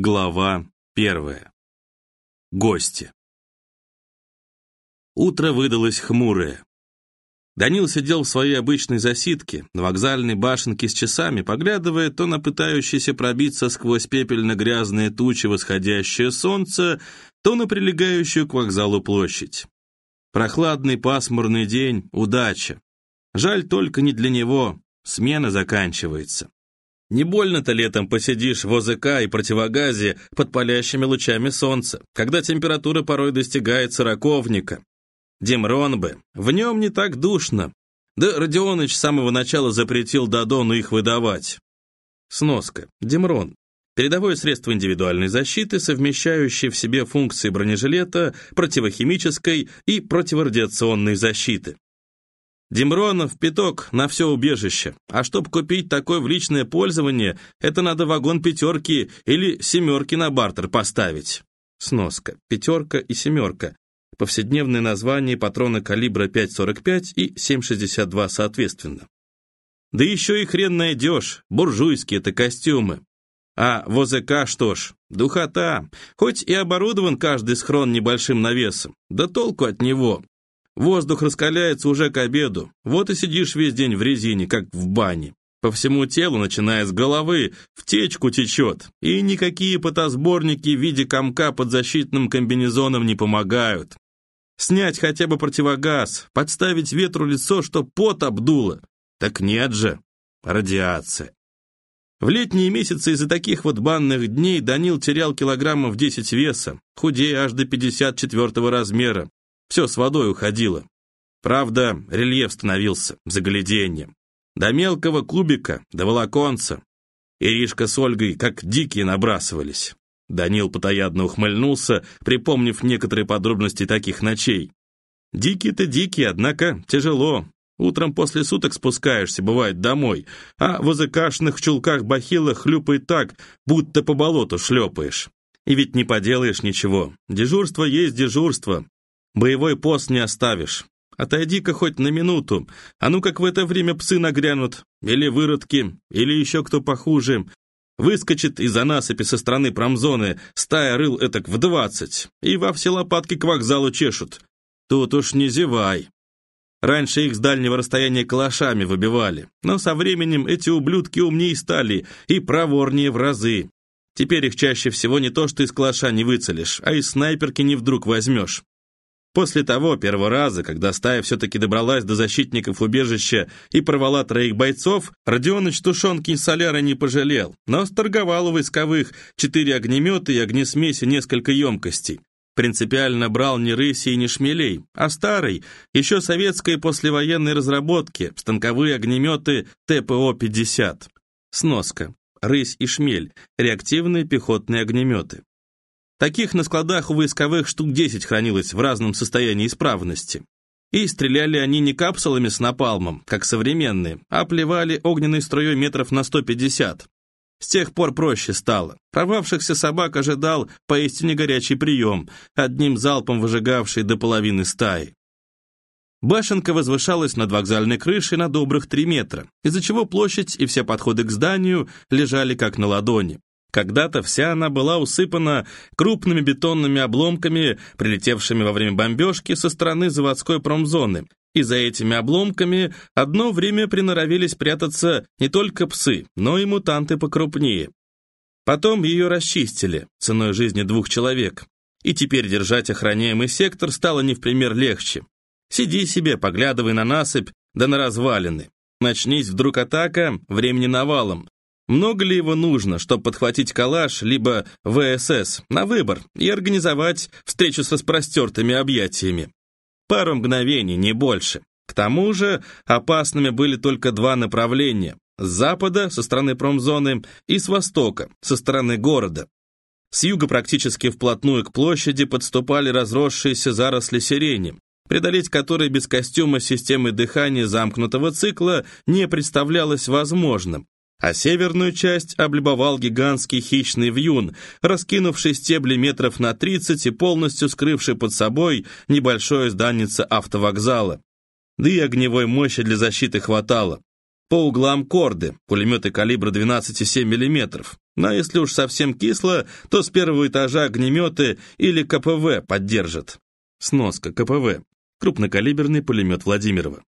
Глава первая. Гости. Утро выдалось хмурое. Данил сидел в своей обычной засидке, на вокзальной башенке с часами, поглядывая то на пытающееся пробиться сквозь пепельно-грязные тучи восходящее солнце, то на прилегающую к вокзалу площадь. Прохладный пасмурный день — удача. Жаль только не для него, смена заканчивается. Не больно-то летом посидишь в ОЗК и противогазе под палящими лучами солнца, когда температура порой достигает сороковника. Демрон бы, в нем не так душно. Да Родионыч с самого начала запретил Дадону их выдавать. Сноска. Демрон. Передовое средство индивидуальной защиты, совмещающее в себе функции бронежилета, противохимической и противорадиационной защиты. Демронов пяток на все убежище. А чтобы купить такое в личное пользование, это надо вагон пятерки или семерки на бартер поставить. Сноска. Пятерка и семерка. Повседневные названия патроны калибра 5,45 и 7,62 соответственно. Да еще и хрен найдешь, буржуйские это костюмы. А в ОЗК что ж, духота, хоть и оборудован каждый схрон небольшим навесом, да толку от него. Воздух раскаляется уже к обеду, вот и сидишь весь день в резине, как в бане. По всему телу, начиная с головы, в течку течет, и никакие потосборники в виде комка под защитным комбинезоном не помогают. Снять хотя бы противогаз, подставить ветру лицо, чтоб пот обдуло. Так нет же, радиация. В летние месяцы из-за таких вот банных дней Данил терял килограммов 10 веса, худея аж до 54 размера, все с водой уходило. Правда, рельеф становился загляденьем. До мелкого кубика, до волоконца. Иришка с Ольгой как дикие набрасывались. Данил потаядно ухмыльнулся, припомнив некоторые подробности таких ночей. Дикие-то дикие, однако тяжело. Утром после суток спускаешься, бывает, домой, а в озыкашных чулках-бахилах хлюпает так, будто по болоту шлепаешь. И ведь не поделаешь ничего. Дежурство есть дежурство. Боевой пост не оставишь. Отойди-ка хоть на минуту, а ну как в это время псы нагрянут, или выродки, или еще кто похуже. Выскочит из-за насыпи со стороны промзоны стая рыл этак в двадцать, и во все лопатки к вокзалу чешут. Тут уж не зевай. Раньше их с дальнего расстояния калашами выбивали, но со временем эти ублюдки умнее стали и проворнее в разы. Теперь их чаще всего не то что из калаша не выцелишь, а из снайперки не вдруг возьмешь. После того первого раза, когда стая все-таки добралась до защитников убежища и порвала троих бойцов, Родионыч тушенки и соляра не пожалел, но сторговал у войсковых четыре огнемета и огнесмеси несколько емкостей. Принципиально брал не рыси и не шмелей, а старый, еще советской послевоенной разработки, станковые огнеметы ТПО-50. Сноска. Рысь и шмель. Реактивные пехотные огнеметы. Таких на складах у войсковых штук 10 хранилось в разном состоянии исправности. И стреляли они не капсулами с напалмом, как современные, а плевали огненной струей метров на 150. С тех пор проще стало. Провавшихся собак ожидал поистине горячий прием, одним залпом выжигавший до половины стаи. Башенка возвышалась над вокзальной крышей на добрых три метра, из-за чего площадь и все подходы к зданию лежали как на ладони. Когда-то вся она была усыпана крупными бетонными обломками, прилетевшими во время бомбежки со стороны заводской промзоны, и за этими обломками одно время приноровились прятаться не только псы, но и мутанты покрупнее. Потом ее расчистили, ценой жизни двух человек, и теперь держать охраняемый сектор стало не в пример легче. Сиди себе, поглядывай на насыпь, да на развалины. Начнись вдруг атака, времени навалом, много ли его нужно, чтобы подхватить калаш, либо ВСС, на выбор и организовать встречу со распростертыми объятиями? Пару мгновений, не больше. К тому же опасными были только два направления. С запада, со стороны промзоны, и с востока, со стороны города. С юга практически вплотную к площади подступали разросшиеся заросли сирени, преодолеть которые без костюма системы дыхания замкнутого цикла не представлялось возможным, а северную часть облюбовал гигантский хищный вьюн, раскинувший стебли метров на 30 и полностью скрывший под собой небольшое зданице автовокзала. Да и огневой мощи для защиты хватало. по углам корды, пулеметы калибра 12,7 мм. Но если уж совсем кисло, то с первого этажа огнеметы или КПВ поддержат. Сноска КПВ. Крупнокалиберный пулемет Владимирова.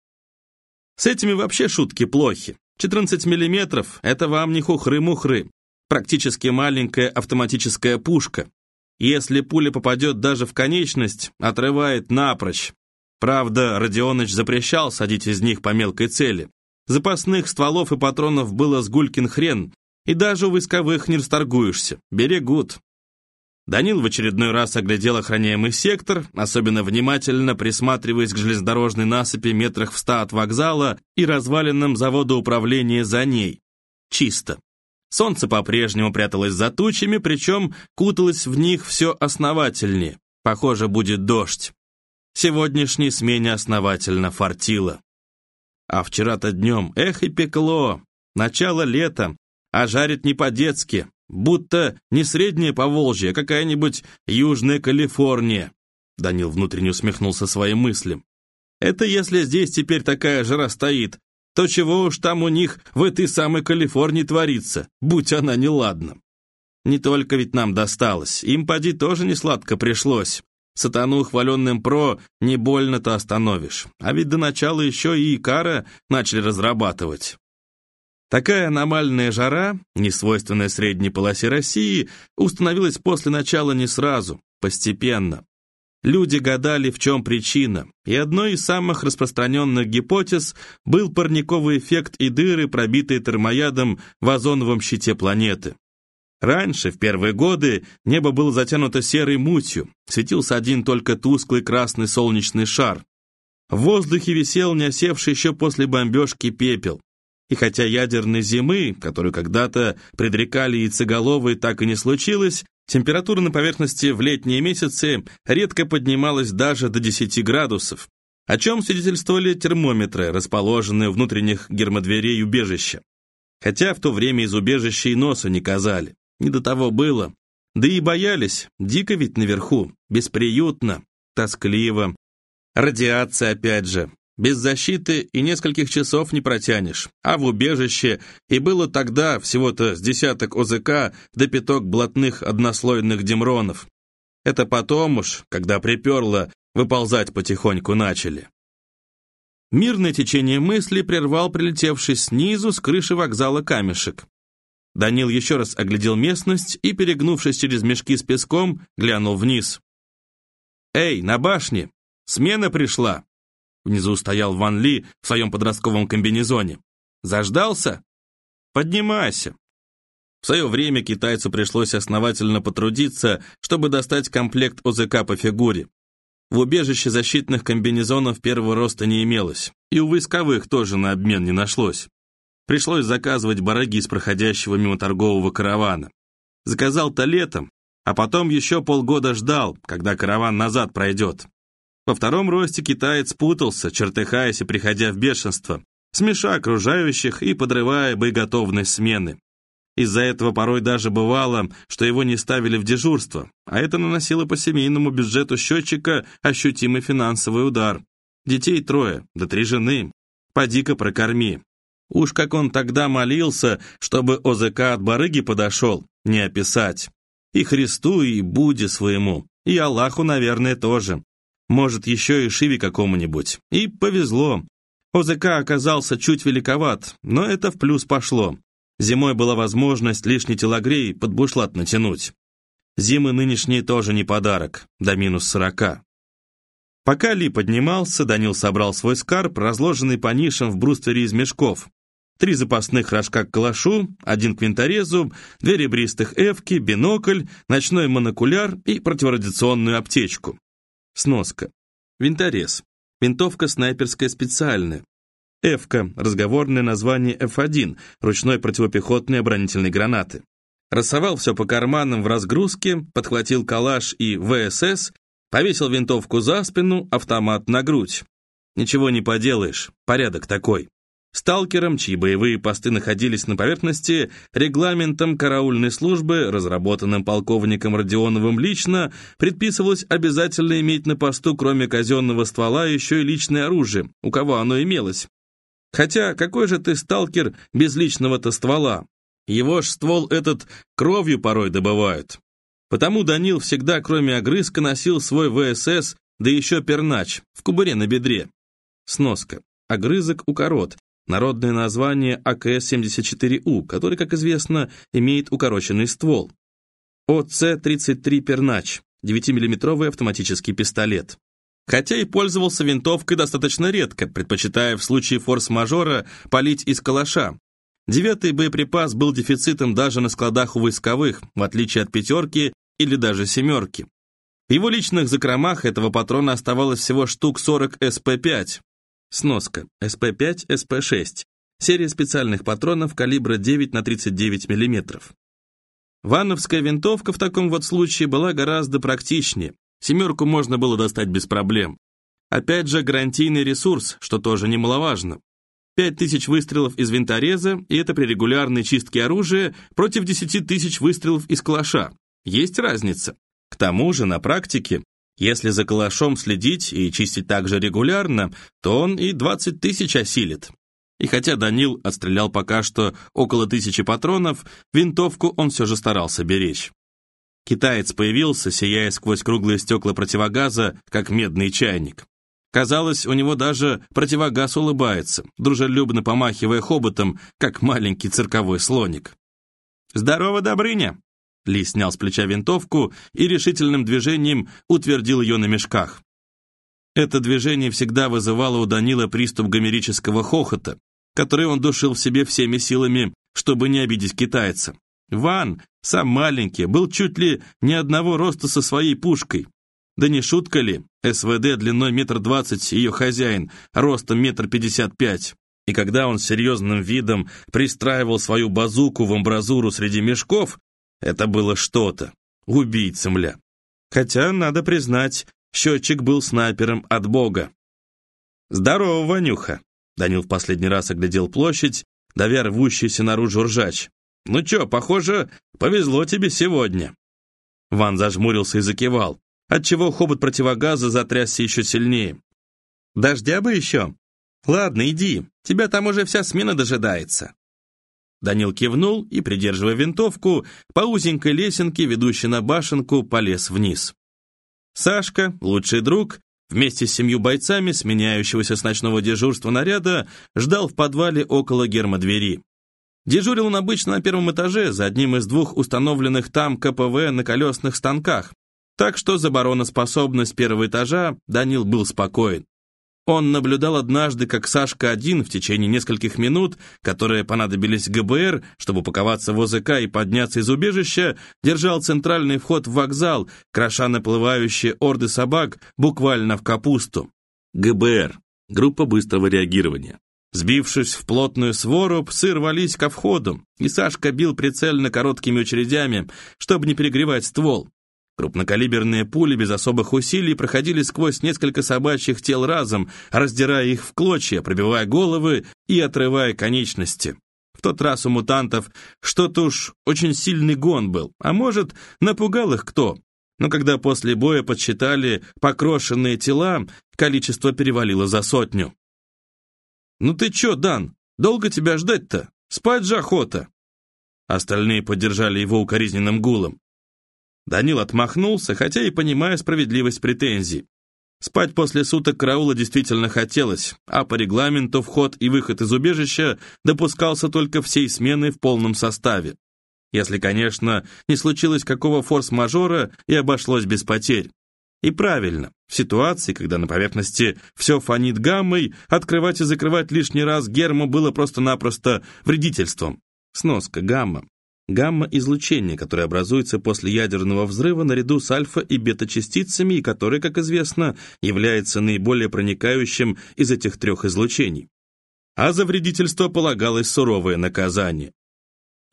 С этими вообще шутки плохи. 14 мм — это вам не хухры-мухры. Практически маленькая автоматическая пушка. Если пуля попадет даже в конечность, отрывает напрочь. Правда, Родионыч запрещал садить из них по мелкой цели. Запасных стволов и патронов было с гулькин хрен, и даже у войсковых не расторгуешься, берегут. Данил в очередной раз оглядел охраняемый сектор, особенно внимательно присматриваясь к железнодорожной насыпи метрах в ста от вокзала и развалинам завода управления за ней. Чисто. Солнце по-прежнему пряталось за тучами, причем куталось в них все основательнее. Похоже, будет дождь. Сегодняшней смене основательно фартило. А вчера-то днем, эх и пекло, начало лета, а жарит не по-детски, будто не среднее Поволжье, а какая-нибудь Южная Калифорния. Данил внутренне усмехнулся своим мыслям. Это если здесь теперь такая жара стоит, то чего уж там у них в этой самой Калифорнии творится, будь она неладна. Не только ведь нам досталось, им поди тоже не сладко пришлось. Сатану, хваленным ПРО, не больно-то остановишь. А ведь до начала еще и Икара начали разрабатывать. Такая аномальная жара, несвойственная средней полосе России, установилась после начала не сразу, постепенно. Люди гадали, в чем причина, и одной из самых распространенных гипотез был парниковый эффект и дыры, пробитые термоядом в озоновом щите планеты. Раньше, в первые годы, небо было затянуто серой мутью, светился один только тусклый красный солнечный шар. В воздухе висел не осевший еще после бомбежки пепел. И хотя ядерной зимы, которую когда-то предрекали яйцеголовые, так и не случилось, температура на поверхности в летние месяцы редко поднималась даже до 10 градусов, о чем свидетельствовали термометры, расположенные у внутренних гермодверей убежища. Хотя в то время из убежища и носа не казали. Не до того было. Да и боялись, дико ведь наверху, бесприютно, тоскливо. Радиация опять же. Без защиты и нескольких часов не протянешь. А в убежище и было тогда всего-то с десяток ОЗК до пяток блатных однослойных демронов. Это потом уж, когда приперло, выползать потихоньку начали. Мирное течение мысли прервал прилетевший снизу с крыши вокзала камешек. Данил еще раз оглядел местность и, перегнувшись через мешки с песком, глянул вниз. «Эй, на башне! Смена пришла!» Внизу стоял Ван Ли в своем подростковом комбинезоне. «Заждался? Поднимайся!» В свое время китайцу пришлось основательно потрудиться, чтобы достать комплект ОЗК по фигуре. В убежище защитных комбинезонов первого роста не имелось, и у войсковых тоже на обмен не нашлось. Пришлось заказывать бараги из проходящего мимо торгового каравана. Заказал-то летом, а потом еще полгода ждал, когда караван назад пройдет. Во втором росте китаец путался, чертыхаясь и приходя в бешенство, смеша окружающих и подрывая боеготовность смены. Из-за этого порой даже бывало, что его не ставили в дежурство, а это наносило по семейному бюджету счетчика ощутимый финансовый удар. Детей трое, да три жены. Поди-ка прокорми. Уж как он тогда молился, чтобы ОЗК от барыги подошел, не описать. И Христу, и Будде своему, и Аллаху, наверное, тоже. Может, еще и Шиве какому-нибудь. И повезло. ОЗК оказался чуть великоват, но это в плюс пошло. Зимой была возможность лишний телогрей под бушлат натянуть. Зимы нынешние тоже не подарок, до минус сорока. Пока Ли поднимался, Данил собрал свой скарб, разложенный по нишам в бруствере из мешков, Три запасных рожка к калашу, один к винторезу, две ребристых эвки, бинокль, ночной монокуляр и противорадиационную аптечку. Сноска. Винторез. Винтовка снайперская специальная. Эвка – разговорное название F1, ручной противопехотной оборонительной гранаты. Рассовал все по карманам в разгрузке, подхватил калаш и ВСС, повесил винтовку за спину, автомат на грудь. Ничего не поделаешь, порядок такой. Сталкерам, чьи боевые посты находились на поверхности, регламентом караульной службы, разработанным полковником Родионовым лично, предписывалось обязательно иметь на посту, кроме казенного ствола, еще и личное оружие, у кого оно имелось. Хотя какой же ты сталкер без личного-то ствола? Его ж ствол этот кровью порой добывают. Потому Данил всегда, кроме огрызка, носил свой ВСС, да еще пернач, в кубыре на бедре. Сноска. Огрызок укорот. Народное название АКС-74У, который, как известно, имеет укороченный ствол. ОЦ-33 пернач. 9-миллиметровый автоматический пистолет. Хотя и пользовался винтовкой достаточно редко, предпочитая в случае форс-мажора палить из калаша. Девятый боеприпас был дефицитом даже на складах у войсковых, в отличие от пятерки или даже семерки. В его личных закромах этого патрона оставалось всего штук 40 СП-5. Сноска. СП-5, СП-6. Серия специальных патронов калибра 9 на 39 мм. Ванновская винтовка в таком вот случае была гораздо практичнее. Семерку можно было достать без проблем. Опять же, гарантийный ресурс, что тоже немаловажно. 5000 выстрелов из винтореза, и это при регулярной чистке оружия, против 10 тысяч выстрелов из калаша. Есть разница. К тому же, на практике, если за калашом следить и чистить также регулярно, то он и 20 тысяч осилит. И хотя Данил отстрелял пока что около тысячи патронов, винтовку он все же старался беречь. Китаец появился, сияя сквозь круглые стекла противогаза, как медный чайник. Казалось, у него даже противогаз улыбается, дружелюбно помахивая хоботом, как маленький цирковой слоник. «Здорово, Добрыня!» Ли снял с плеча винтовку и решительным движением утвердил ее на мешках. Это движение всегда вызывало у Данила приступ гомерического хохота, который он душил в себе всеми силами, чтобы не обидеть китайца. Ван, сам маленький, был чуть ли не одного роста со своей пушкой. Да не шутка ли, СВД длиной метр двадцать, ее хозяин, ростом метр пятьдесят пять. И когда он с серьезным видом пристраивал свою базуку в амбразуру среди мешков, это было что-то. Убийца, мля. Хотя, надо признать, счетчик был снайпером от бога. «Здорово, Ванюха!» Данил в последний раз оглядел площадь, давя рвущийся наружу ржач. «Ну чё, похоже, повезло тебе сегодня». Ван зажмурился и закивал, отчего хобот противогаза затрясся еще сильнее. «Дождя бы еще? Ладно, иди, тебя там уже вся смена дожидается». Данил кивнул и, придерживая винтовку, по узенькой лесенке, ведущей на башенку, полез вниз. Сашка, лучший друг, вместе с семью бойцами, сменяющегося с ночного дежурства наряда, ждал в подвале около гермодвери. Дежурил он обычно на первом этаже, за одним из двух установленных там КПВ на колесных станках, так что за бароноспособность первого этажа Данил был спокоен. Он наблюдал однажды, как Сашка один в течение нескольких минут, которые понадобились ГБР, чтобы упаковаться в ОЗК и подняться из убежища, держал центральный вход в вокзал, кроша наплывающие орды собак буквально в капусту. ГБР. Группа быстрого реагирования. Сбившись в плотную свору, псы рвались ко входу, и Сашка бил прицельно короткими очередями, чтобы не перегревать ствол. Крупнокалиберные пули без особых усилий проходили сквозь несколько собачьих тел разом, раздирая их в клочья, пробивая головы и отрывая конечности. В тот раз у мутантов что-то уж очень сильный гон был, а может, напугал их кто. Но когда после боя подсчитали покрошенные тела, количество перевалило за сотню. «Ну ты чё, Дан, долго тебя ждать-то? Спать же охота!» Остальные поддержали его укоризненным гулом. Данил отмахнулся, хотя и понимая справедливость претензий. Спать после суток караула действительно хотелось, а по регламенту вход и выход из убежища допускался только всей смены в полном составе. Если, конечно, не случилось какого форс-мажора и обошлось без потерь. И правильно, в ситуации, когда на поверхности все фонит гаммой, открывать и закрывать лишний раз герму было просто-напросто вредительством. Сноска гамма гамма-излучение, которое образуется после ядерного взрыва наряду с альфа- и бета-частицами и которое, как известно, является наиболее проникающим из этих трех излучений. А за вредительство полагалось суровое наказание.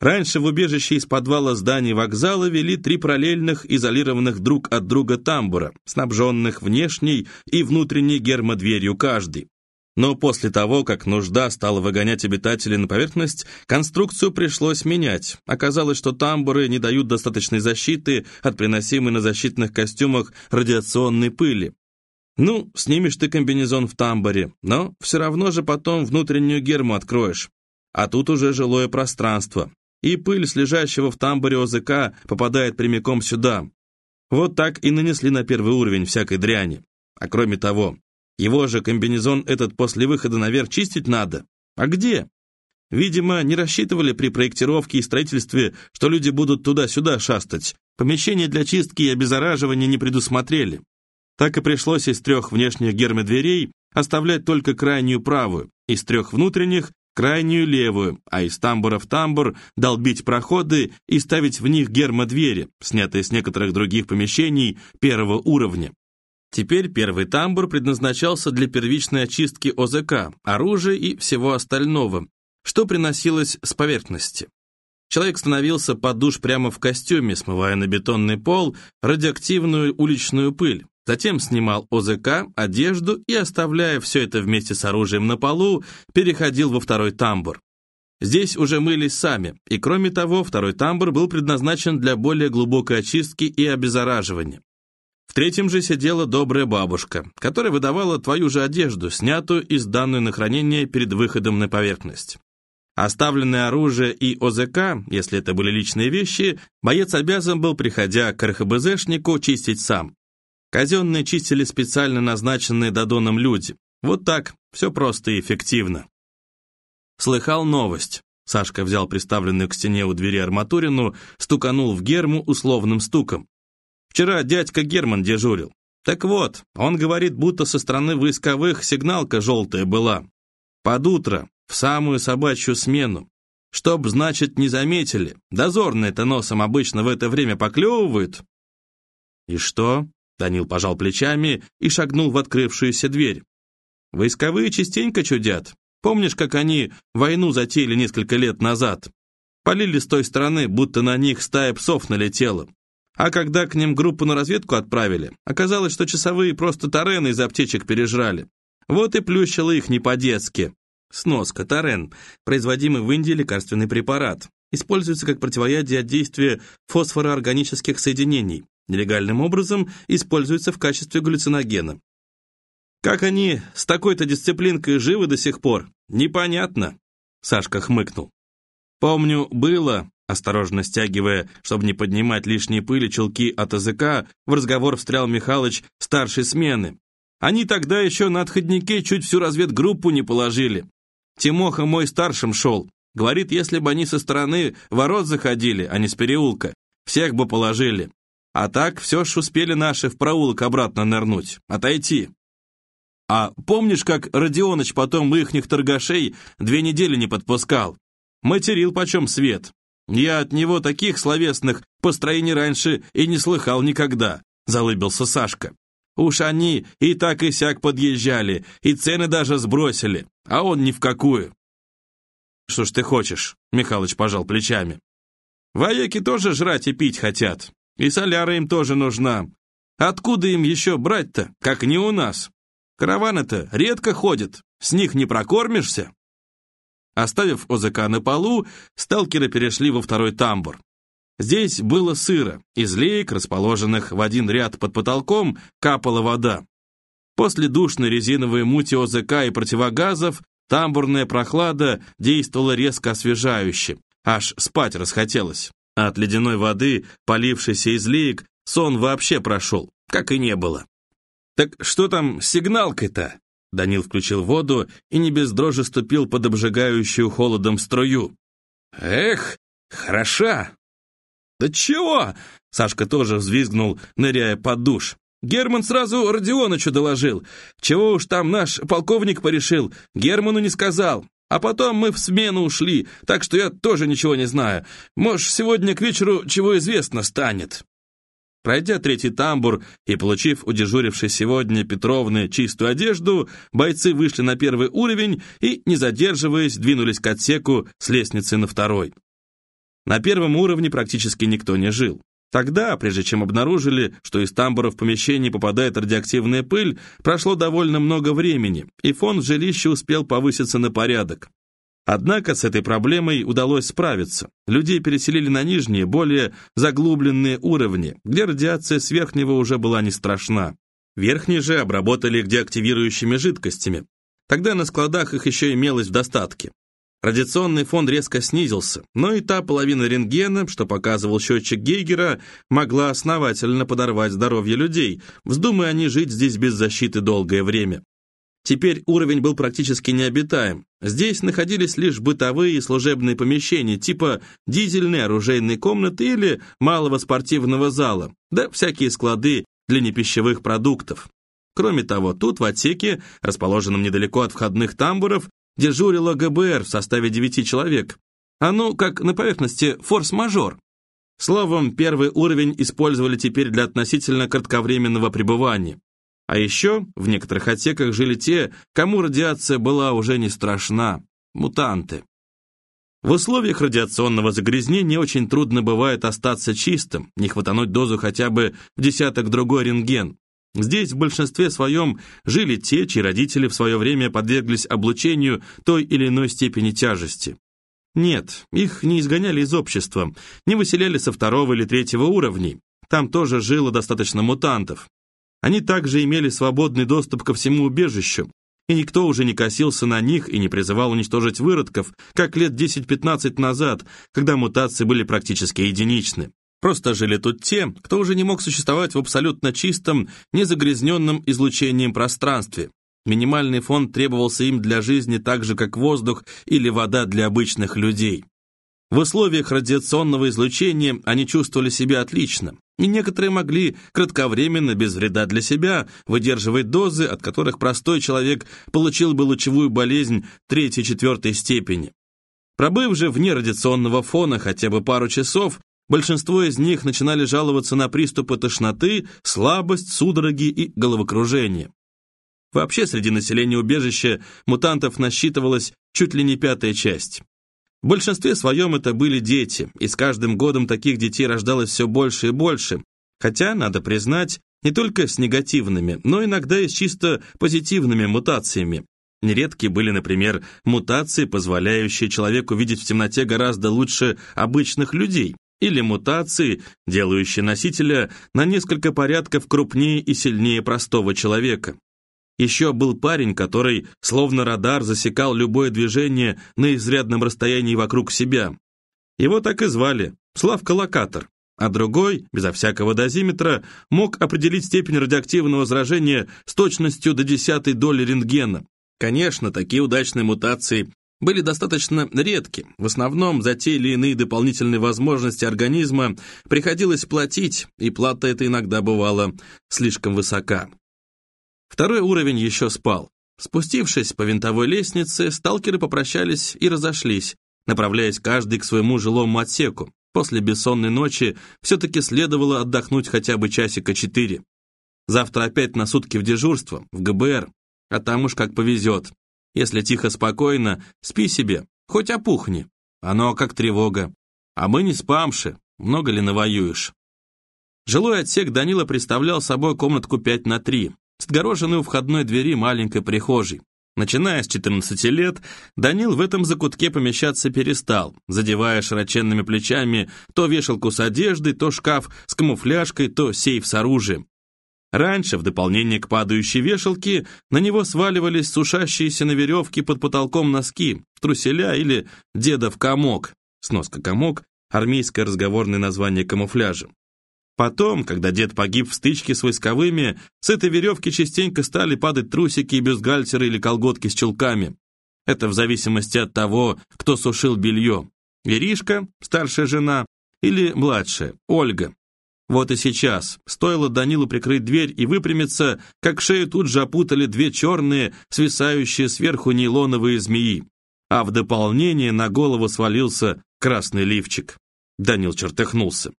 Раньше в убежище из подвала зданий вокзала вели три параллельных, изолированных друг от друга тамбура, снабженных внешней и внутренней гермодверью каждый. Но после того, как нужда стала выгонять обитателей на поверхность, конструкцию пришлось менять. Оказалось, что тамбуры не дают достаточной защиты от приносимой на защитных костюмах радиационной пыли. Ну, снимешь ты комбинезон в тамбуре, но все равно же потом внутреннюю герму откроешь. А тут уже жилое пространство, и пыль с лежащего в тамбуре ОЗК попадает прямиком сюда. Вот так и нанесли на первый уровень всякой дряни. А кроме того, его же комбинезон этот после выхода наверх чистить надо. А где? Видимо, не рассчитывали при проектировке и строительстве, что люди будут туда-сюда шастать. Помещение для чистки и обеззараживания не предусмотрели. Так и пришлось из трех внешних гермодверей оставлять только крайнюю правую, из трех внутренних – крайнюю левую, а из тамбура в тамбур долбить проходы и ставить в них гермодвери, снятые с некоторых других помещений первого уровня. Теперь первый тамбур предназначался для первичной очистки ОЗК, оружия и всего остального, что приносилось с поверхности. Человек становился под душ прямо в костюме, смывая на бетонный пол радиоактивную уличную пыль. Затем снимал ОЗК, одежду и, оставляя все это вместе с оружием на полу, переходил во второй тамбур. Здесь уже мылись сами, и кроме того, второй тамбур был предназначен для более глубокой очистки и обеззараживания. В третьем же сидела добрая бабушка, которая выдавала твою же одежду, снятую и сданную на хранение перед выходом на поверхность. Оставленное оружие и ОЗК, если это были личные вещи, боец обязан был, приходя к РХБЗшнику, чистить сам. Казенные чистили специально назначенные Додоном люди. Вот так, все просто и эффективно. Слыхал новость. Сашка взял приставленную к стене у двери арматурину, стуканул в герму условным стуком. Вчера дядька Герман дежурил. Так вот, он говорит, будто со стороны войсковых сигналка желтая была. Под утро, в самую собачью смену. Чтоб, значит, не заметили. Дозорные-то носом обычно в это время поклевывают. И что? Данил пожал плечами и шагнул в открывшуюся дверь. «Войсковые частенько чудят. Помнишь, как они войну затеяли несколько лет назад? Полили с той стороны, будто на них стая псов налетела. А когда к ним группу на разведку отправили, оказалось, что часовые просто тарены из аптечек пережрали. Вот и плющило их не по-детски. Сноска. Тарен. Производимый в Индии лекарственный препарат. Используется как противоядие от действия фосфороорганических соединений нелегальным образом используется в качестве галлюциногена. Как они с такой-то дисциплинкой живы до сих пор, непонятно, Сашка хмыкнул. Помню, было, осторожно стягивая, чтобы не поднимать лишние пыли челки от языка, в разговор встрял Михалыч старшей смены. Они тогда еще на отходнике чуть всю разведгруппу не положили. Тимоха мой старшим шел. Говорит, если бы они со стороны ворот заходили, а не с переулка, всех бы положили. А так все ж успели наши в проулок обратно нырнуть, отойти. А помнишь, как Родионыч потом ихних торгашей две недели не подпускал? Материл почем свет. Я от него таких словесных построений раньше и не слыхал никогда, залыбился Сашка. Уж они и так и сяк подъезжали, и цены даже сбросили, а он ни в какую. Что ж ты хочешь, Михалыч пожал плечами. Вояки тоже жрать и пить хотят, и соляра им тоже нужна. Откуда им еще брать-то, как не у нас? Караваны-то редко ходят, с них не прокормишься. Оставив ОЗК на полу, сталкеры перешли во второй тамбур. Здесь было сыро, из леек, расположенных в один ряд под потолком, капала вода. После душной резиновой мути ОЗК и противогазов тамбурная прохлада действовала резко освежающе, аж спать расхотелось. А от ледяной воды, полившейся из леек, сон вообще прошел, как и не было. «Так что там с сигналкой-то?» Данил включил воду и не без дрожи ступил под обжигающую холодом струю. «Эх, хороша!» «Да чего?» Сашка тоже взвизгнул, ныряя под душ. Герман сразу Родионычу доложил. Чего уж там наш полковник порешил, Герману не сказал. А потом мы в смену ушли, так что я тоже ничего не знаю. Может, сегодня к вечеру чего известно станет». Пройдя третий тамбур и получив у дежурившей сегодня Петровны чистую одежду, бойцы вышли на первый уровень и, не задерживаясь, двинулись к отсеку с лестницы на второй. На первом уровне практически никто не жил. Тогда, прежде чем обнаружили, что из тамбуров помещений попадает радиоактивная пыль, прошло довольно много времени, и фон в жилище успел повыситься на порядок. Однако с этой проблемой удалось справиться. Людей переселили на нижние, более заглубленные уровни, где радиация с верхнего уже была не страшна. Верхние же обработали деактивирующими жидкостями. Тогда на складах их еще имелось в достатке. Радиационный фон резко снизился, но и та половина рентгена, что показывал счетчик Гейгера, могла основательно подорвать здоровье людей, вздумая они жить здесь без защиты долгое время. Теперь уровень был практически необитаем. Здесь находились лишь бытовые и служебные помещения, типа дизельной оружейной комнаты или малого спортивного зала, да всякие склады для непищевых продуктов. Кроме того, тут в отсеке, расположенном недалеко от входных тамбуров, дежурило ГБР в составе девяти человек. А ну, как на поверхности, форс-мажор. Словом, первый уровень использовали теперь для относительно кратковременного пребывания. А еще в некоторых отсеках жили те, кому радиация была уже не страшна – мутанты. В условиях радиационного загрязнения очень трудно бывает остаться чистым, не хватануть дозу хотя бы в десяток другой рентген. Здесь в большинстве своем жили те, чьи родители в свое время подверглись облучению той или иной степени тяжести. Нет, их не изгоняли из общества, не выселяли со второго или третьего уровней. Там тоже жило достаточно мутантов. Они также имели свободный доступ ко всему убежищу, и никто уже не косился на них и не призывал уничтожить выродков, как лет 10-15 назад, когда мутации были практически единичны. Просто жили тут те, кто уже не мог существовать в абсолютно чистом, незагрязненном излучением пространстве. Минимальный фон требовался им для жизни так же, как воздух или вода для обычных людей. В условиях радиационного излучения они чувствовали себя отлично, и некоторые могли кратковременно, без вреда для себя, выдерживать дозы, от которых простой человек получил бы лучевую болезнь третьей-четвертой степени. Пробыв же вне радиационного фона хотя бы пару часов, Большинство из них начинали жаловаться на приступы тошноты, слабость, судороги и головокружение. Вообще среди населения убежища мутантов насчитывалась чуть ли не пятая часть. В большинстве своем это были дети, и с каждым годом таких детей рождалось все больше и больше, хотя, надо признать, не только с негативными, но иногда и с чисто позитивными мутациями. Нередки были, например, мутации, позволяющие человеку видеть в темноте гораздо лучше обычных людей или мутации, делающие носителя на несколько порядков крупнее и сильнее простого человека. Еще был парень, который, словно радар, засекал любое движение на изрядном расстоянии вокруг себя. Его так и звали – Славка-локатор, а другой, безо всякого дозиметра, мог определить степень радиоактивного заражения с точностью до десятой доли рентгена. Конечно, такие удачные мутации были достаточно редки. В основном за те или иные дополнительные возможности организма приходилось платить, и плата эта иногда бывала слишком высока. Второй уровень еще спал. Спустившись по винтовой лестнице, сталкеры попрощались и разошлись, направляясь каждый к своему жилому отсеку. После бессонной ночи все-таки следовало отдохнуть хотя бы часика четыре. Завтра опять на сутки в дежурство, в ГБР, а там уж как повезет. Если тихо-спокойно, спи себе, хоть опухни. Оно как тревога. А мы не спамши, много ли навоюешь? Жилой отсек Данила представлял собой комнатку 5 на 3, с отгороженной у входной двери маленькой прихожей. Начиная с 14 лет, Данил в этом закутке помещаться перестал, задевая широченными плечами то вешалку с одеждой, то шкаф с камуфляжкой, то сейф с оружием. Раньше, в дополнение к падающей вешалке, на него сваливались сушащиеся на веревке под потолком носки, труселя или дедов комок. Сноска комок – армейское разговорное название камуфляжа. Потом, когда дед погиб в стычке с войсковыми, с этой веревки частенько стали падать трусики, бюстгальтеры или колготки с чулками. Это в зависимости от того, кто сушил белье. Иришка, старшая жена, или младшая, Ольга, вот и сейчас, стоило Данилу прикрыть дверь и выпрямиться, как шею тут же опутали две черные, свисающие сверху нейлоновые змеи. А в дополнение на голову свалился красный лифчик. Данил чертыхнулся.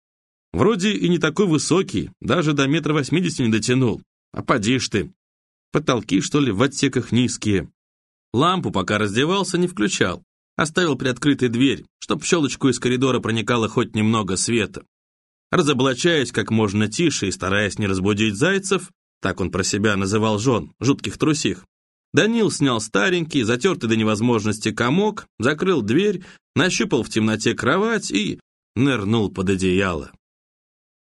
Вроде и не такой высокий, даже до метра восьмидесяти не дотянул. А поди ж ты. Потолки, что ли, в отсеках низкие. Лампу, пока раздевался, не включал. Оставил приоткрытой дверь, чтоб в щелочку из коридора проникало хоть немного света. Разоблачаясь как можно тише и стараясь не разбудить зайцев, так он про себя называл жен, жутких трусих, Данил снял старенький, затертый до невозможности комок, закрыл дверь, нащупал в темноте кровать и нырнул под одеяло.